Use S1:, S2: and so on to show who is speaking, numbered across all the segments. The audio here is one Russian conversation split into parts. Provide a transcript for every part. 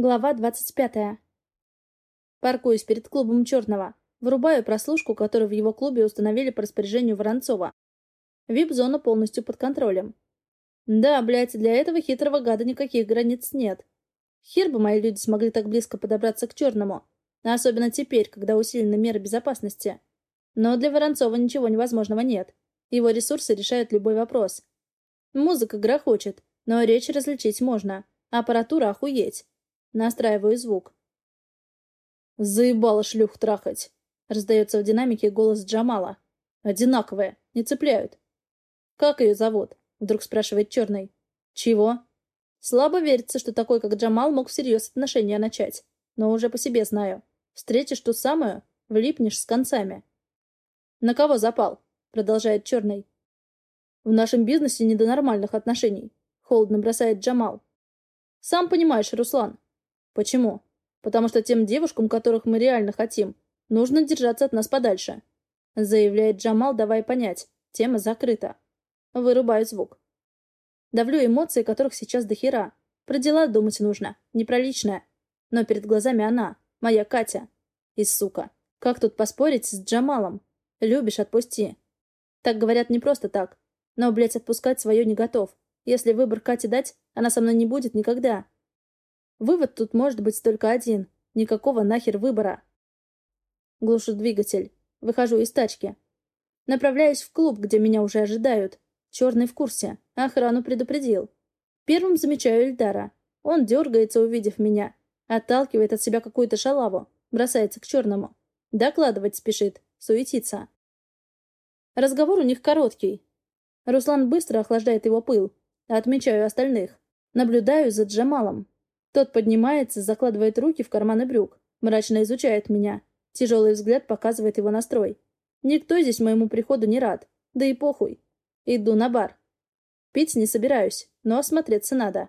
S1: Глава двадцать пятая. Паркуюсь перед клубом Черного. Вырубаю прослушку, которую в его клубе установили по распоряжению Воронцова. Вип-зона полностью под контролем. Да, блядь, для этого хитрого гада никаких границ нет. Хер бы мои люди смогли так близко подобраться к Черному. Особенно теперь, когда усилены меры безопасности. Но для Воронцова ничего невозможного нет. Его ресурсы решают любой вопрос. Музыка грохочет, но речь различить можно. Аппаратура охуеть. Настраиваю звук.
S2: «Заебало шлюх трахать!» — раздается в динамике голос Джамала. «Одинаковые, не цепляют».
S1: «Как ее зовут?» — вдруг спрашивает Черный.
S2: «Чего?»
S1: Слабо верится, что такой, как Джамал, мог всерьез отношения начать. Но уже по себе знаю. Встретишь ту самую, влипнешь с концами.
S2: «На кого запал?» — продолжает Черный. «В нашем бизнесе не до нормальных отношений», — холодно бросает Джамал. «Сам понимаешь, Руслан, Почему? Потому что тем девушкам, которых мы реально хотим, нужно держаться от нас подальше. Заявляет Джамал, давай понять. Тема закрыта. Вырубаю звук. Давлю эмоции, которых сейчас до хера. Про дела думать нужно, не про личное. Но перед глазами она, моя Катя. И сука. Как тут поспорить с Джамалом? Любишь, отпусти. Так говорят не просто так. Но, блядь, отпускать свое не готов. Если выбор Кате дать, она со мной не будет никогда. Вывод тут может быть только один. Никакого нахер выбора. Глушу двигатель. Выхожу из тачки. Направляюсь в клуб, где меня уже ожидают. Черный в курсе. Охрану предупредил. Первым замечаю Эльдара. Он дергается, увидев меня. Отталкивает от себя какую-то шалаву. Бросается к черному. Докладывать спешит. Суетится. Разговор у них короткий. Руслан быстро охлаждает его пыл. Отмечаю остальных. Наблюдаю за Джамалом. Тот поднимается, закладывает руки в карманы брюк, мрачно изучает меня. Тяжелый взгляд показывает его настрой. Никто здесь моему приходу не рад. Да и похуй. Иду на бар. Пить не собираюсь, но осмотреться надо.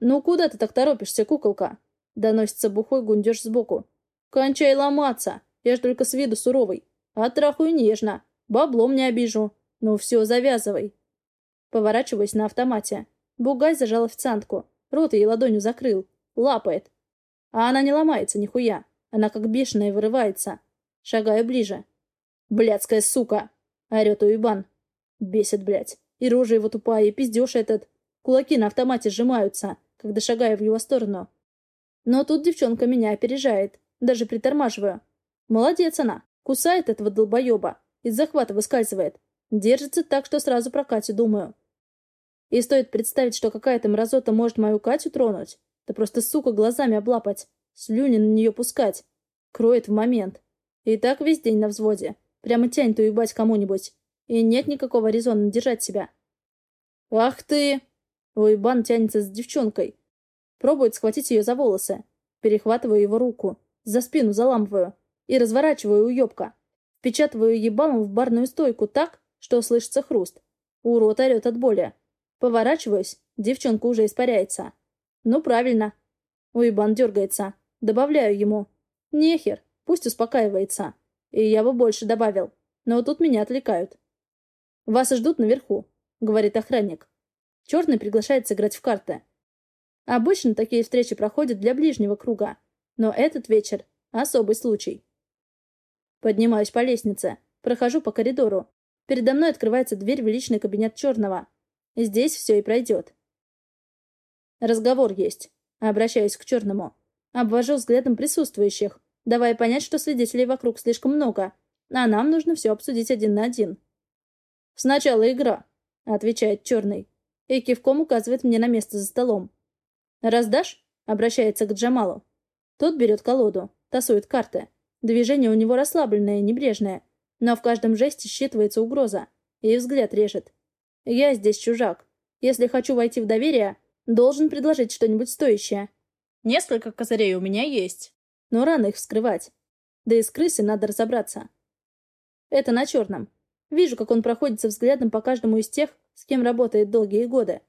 S2: «Ну куда ты так торопишься, куколка?» Доносится бухой гундеж сбоку. «Кончай ломаться! Я ж только с виду суровый. А трахаю нежно. Баблом не обижу. Ну все, завязывай». Поворачиваюсь на автомате. Бугай зажал официантку. Рот ей ладонью закрыл. Лапает. А она не ломается нихуя. Она как бешеная вырывается. Шагаю ближе. «Блядская сука!» — орёт уебан. Бесит, блядь. И рожа его тупая, и пиздёж этот. Кулаки на автомате сжимаются, когда шагаю в его сторону. Но тут девчонка меня опережает. Даже притормаживаю. Молодец она. Кусает этого долбоеба. Из захвата выскальзывает. Держится так, что сразу про Катю думаю. И стоит представить, что какая-то мразота может мою Катю тронуть, да просто, сука, глазами облапать, слюни на нее пускать. Кроет в момент. И так весь день на взводе. Прямо тянет уебать кому-нибудь. И нет никакого резона держать себя. «Ах ты!» Уебан тянется с девчонкой. Пробует схватить ее за волосы. Перехватываю его руку. За спину заламываю. И разворачиваю уебка. Впечатываю ебалом в барную стойку так, что слышится хруст. Урод орет от боли. Поворачиваюсь, девчонка уже испаряется. Ну, правильно. Уебан дергается. Добавляю ему. Нехер, пусть успокаивается. И я бы больше добавил. Но тут меня отвлекают. «Вас ждут наверху», — говорит охранник. Черный приглашает сыграть в карты. Обычно такие встречи проходят для ближнего круга, но этот вечер — особый случай. Поднимаюсь по лестнице, прохожу по коридору. Передо мной открывается дверь в личный кабинет Черного. Здесь все и пройдет. Разговор есть. Обращаюсь к черному. Обвожу взглядом присутствующих, давая понять, что свидетелей вокруг слишком много, а нам нужно все обсудить один на один. «Сначала игра», — отвечает черный, и кивком указывает мне на место за столом. «Раздашь?» — обращается к Джамалу. Тот берет колоду, тасует карты. Движение у него расслабленное, небрежное, но в каждом жесте считывается угроза, и взгляд режет. Я здесь чужак. Если хочу войти в доверие, должен предложить что-нибудь стоящее. Несколько козырей у меня есть, но рано их вскрывать. Да и с крысой надо разобраться. Это на черном. Вижу, как он проходится взглядом по каждому из тех, с кем работает долгие годы.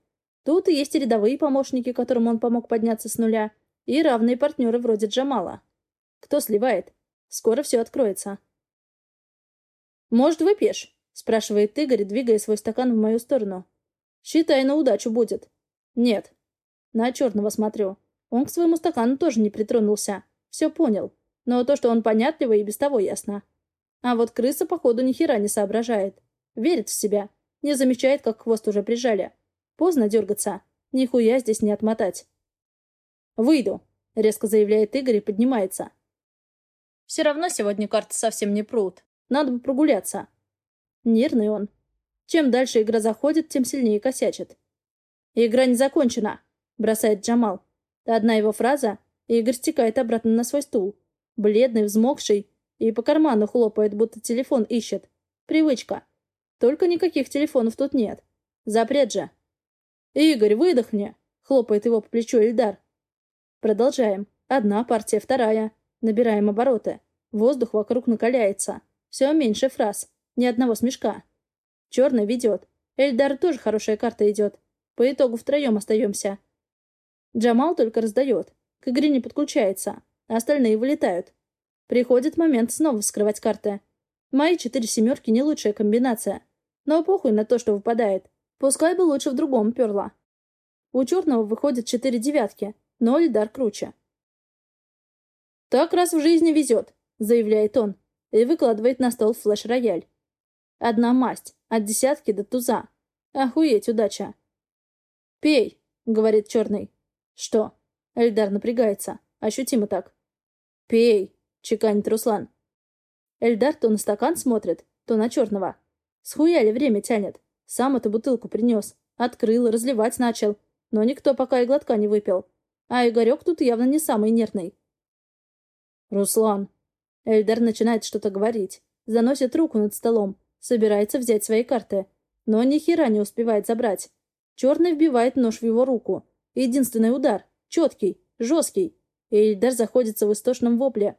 S2: Тут и есть и рядовые помощники, которым он помог подняться с нуля, и равные партнеры вроде Джамала. Кто сливает? Скоро все откроется. «Может, выпьешь?» Спрашивает Игорь, двигая свой стакан в мою сторону. «Считай, на удачу будет». «Нет». «На черного смотрю.
S1: Он к своему стакану тоже не притронулся. Все понял. Но то, что он понятливый, и без того ясно. А вот крыса, походу, ни хера не соображает. Верит в себя. Не замечает, как хвост уже прижали. Поздно дергаться. Нихуя здесь не отмотать. «Выйду», — резко заявляет Игорь и поднимается. «Все равно сегодня карты совсем не прут. Надо бы прогуляться». Нервный он. Чем дальше игра заходит, тем сильнее косячит. «Игра не закончена», — бросает Джамал. Одна его фраза, и Игорь стекает обратно на свой стул. Бледный, взмокший, и по карману хлопает, будто телефон ищет. Привычка. Только никаких телефонов тут нет. Запрет же. «Игорь, выдохни!» — хлопает его по плечу Ильдар. Продолжаем. Одна партия, вторая. Набираем обороты. Воздух вокруг накаляется. Все меньше фраз. Ни одного смешка. Черный ведет. Эльдар тоже хорошая карта идет. По итогу втроем остаемся. Джамал только раздает. К игре не подключается. А остальные вылетают. Приходит момент снова вскрывать карты. Мои четыре семерки не лучшая комбинация. Но похуй на то, что выпадает. Пускай бы лучше в другом перла. У черного выходит четыре девятки, но Эльдар круче. «Так раз в жизни везет», — заявляет он, и выкладывает на стол флеш-рояль. Одна масть, от десятки до туза. Охуеть, удача. «Пей», — говорит черный. «Что?» — Эльдар напрягается, ощутимо так. «Пей», — чеканит Руслан. Эльдар то на стакан смотрит, то на черного. Схуяли время тянет. Сам эту бутылку принес. Открыл, разливать начал. Но никто пока и глотка не выпил. А Игорек тут явно не самый нервный. «Руслан!» Эльдар начинает что-то говорить. Заносит руку над столом. Собирается взять свои карты. Но ни хера не успевает забрать. Черный вбивает нож в его руку. Единственный удар. Четкий. Жесткий. И Эльдар заходится в истошном вопле.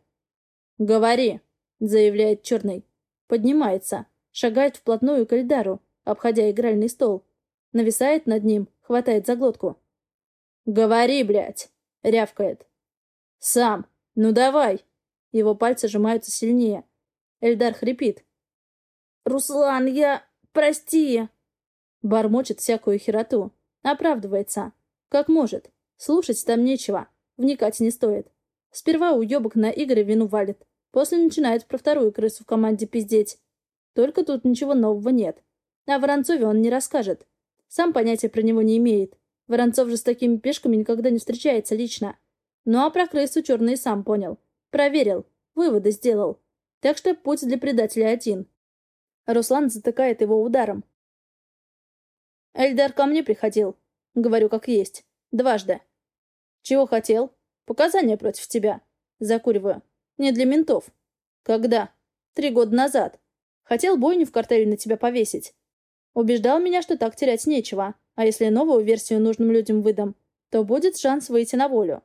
S1: «Говори!» — заявляет Черный. Поднимается. Шагает вплотную к Эльдару, обходя игральный стол. Нависает над ним, хватает за глотку. «Говори, блядь!» — рявкает. «Сам! Ну давай!» Его пальцы сжимаются сильнее. Эльдар хрипит. «Руслан, я... Прости!» Бормочет всякую хероту. Оправдывается. Как может. Слушать там нечего. Вникать не стоит. Сперва уебок на Игоря вину валит. После начинает про вторую крысу в команде пиздеть. Только тут ничего нового нет. А Воронцове он не расскажет. Сам понятия про него не имеет. Воронцов же с такими пешками никогда не встречается лично. Ну а про крысу черный сам понял. Проверил. Выводы сделал. Так что путь для предателя один. Руслан затыкает его ударом. Эльдар ко мне приходил. Говорю, как есть. Дважды. Чего хотел? Показания против тебя. Закуриваю. Не для ментов. Когда? Три года назад. Хотел бойню в картеле на тебя повесить. Убеждал меня, что так терять нечего, а если новую версию нужным людям выдам, то будет шанс выйти на волю.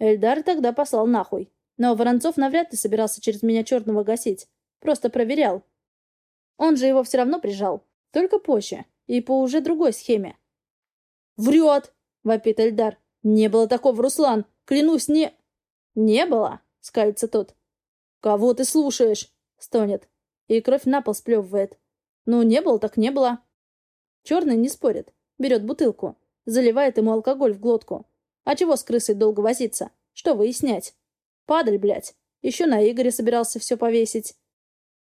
S1: Эльдар тогда послал нахуй. Но Воронцов навряд ли собирался через меня черного гасить. Просто проверял, он же его все равно прижал. Только позже. И по уже другой схеме. «Врет!» — вопит Эльдар. «Не было такого, Руслан! Клянусь, не...» «Не было!» — скалится тот. «Кого ты слушаешь?» — стонет. И кровь на пол сплевывает. «Ну, не было, так не было». Черный не спорит. Берет бутылку. Заливает ему алкоголь в глотку. А чего с крысой долго возиться? Что выяснять? Падаль, блядь. Еще на Игоре собирался все повесить.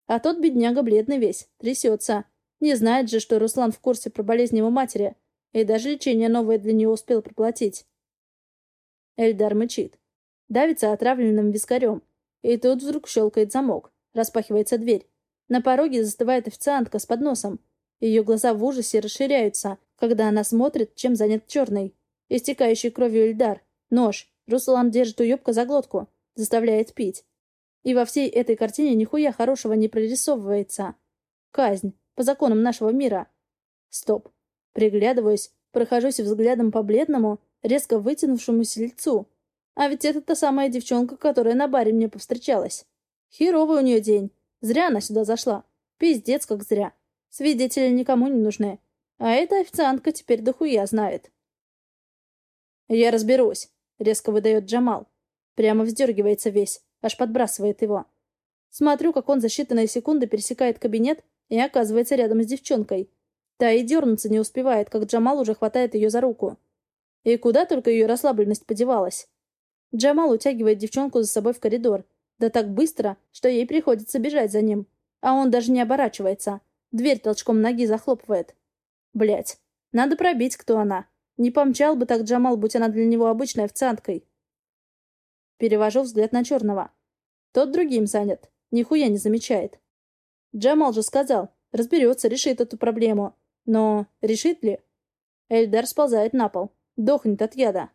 S1: А тот бедняга бледный весь, трясется. Не знает же, что Руслан в курсе про болезнь его матери, и даже лечение новое для нее успел проплатить. Эльдар мычит. Давится отравленным вискарем. И тут вдруг щелкает замок. Распахивается дверь. На пороге застывает официантка с подносом. Ее глаза в ужасе расширяются, когда она смотрит, чем занят черный. Истекающий кровью Эльдар. Нож. Руслан держит уебка за глотку. Заставляет пить. И во всей этой картине нихуя хорошего не прорисовывается. Казнь. По законам нашего мира. Стоп. Приглядываюсь, прохожусь взглядом по бледному, резко вытянувшемуся лицу. А ведь это та самая девчонка, которая на баре мне повстречалась. Херовый у нее день. Зря она сюда зашла. Пиздец, как зря. Свидетели никому не нужны. А эта официантка теперь дохуя знает. «Я разберусь», — резко выдает Джамал. Прямо вздергивается весь. Аж подбрасывает его. Смотрю, как он за считанные секунды пересекает кабинет и оказывается рядом с девчонкой. Та и дернуться не успевает, как Джамал уже хватает ее за руку. И куда только ее расслабленность подевалась. Джамал утягивает девчонку за собой в коридор. Да так быстро, что ей приходится бежать за ним. А он даже не оборачивается. Дверь толчком ноги захлопывает. Блять, надо пробить, кто она. Не помчал бы так Джамал, будь она для него обычной официанткой. Перевожу взгляд на черного. Тот другим занят. Нихуя не замечает. Джамал же сказал, разберется, решит эту проблему. Но решит ли? Эльдар сползает на пол. Дохнет от яда.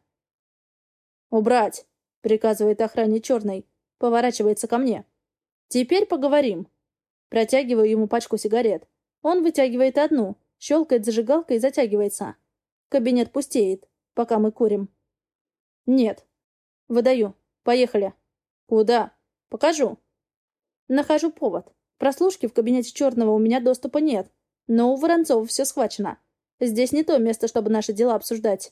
S1: «Убрать!» — приказывает охране черный. Поворачивается ко мне. «Теперь поговорим». Протягиваю ему пачку сигарет. Он вытягивает одну, щелкает зажигалкой и затягивается. Кабинет пустеет, пока мы курим. «Нет». «Выдаю. Поехали». «Куда?» «Покажу». Нахожу повод. Прослушки в кабинете черного у меня доступа нет. Но у Воронцова все схвачено. Здесь не то место, чтобы наши дела обсуждать.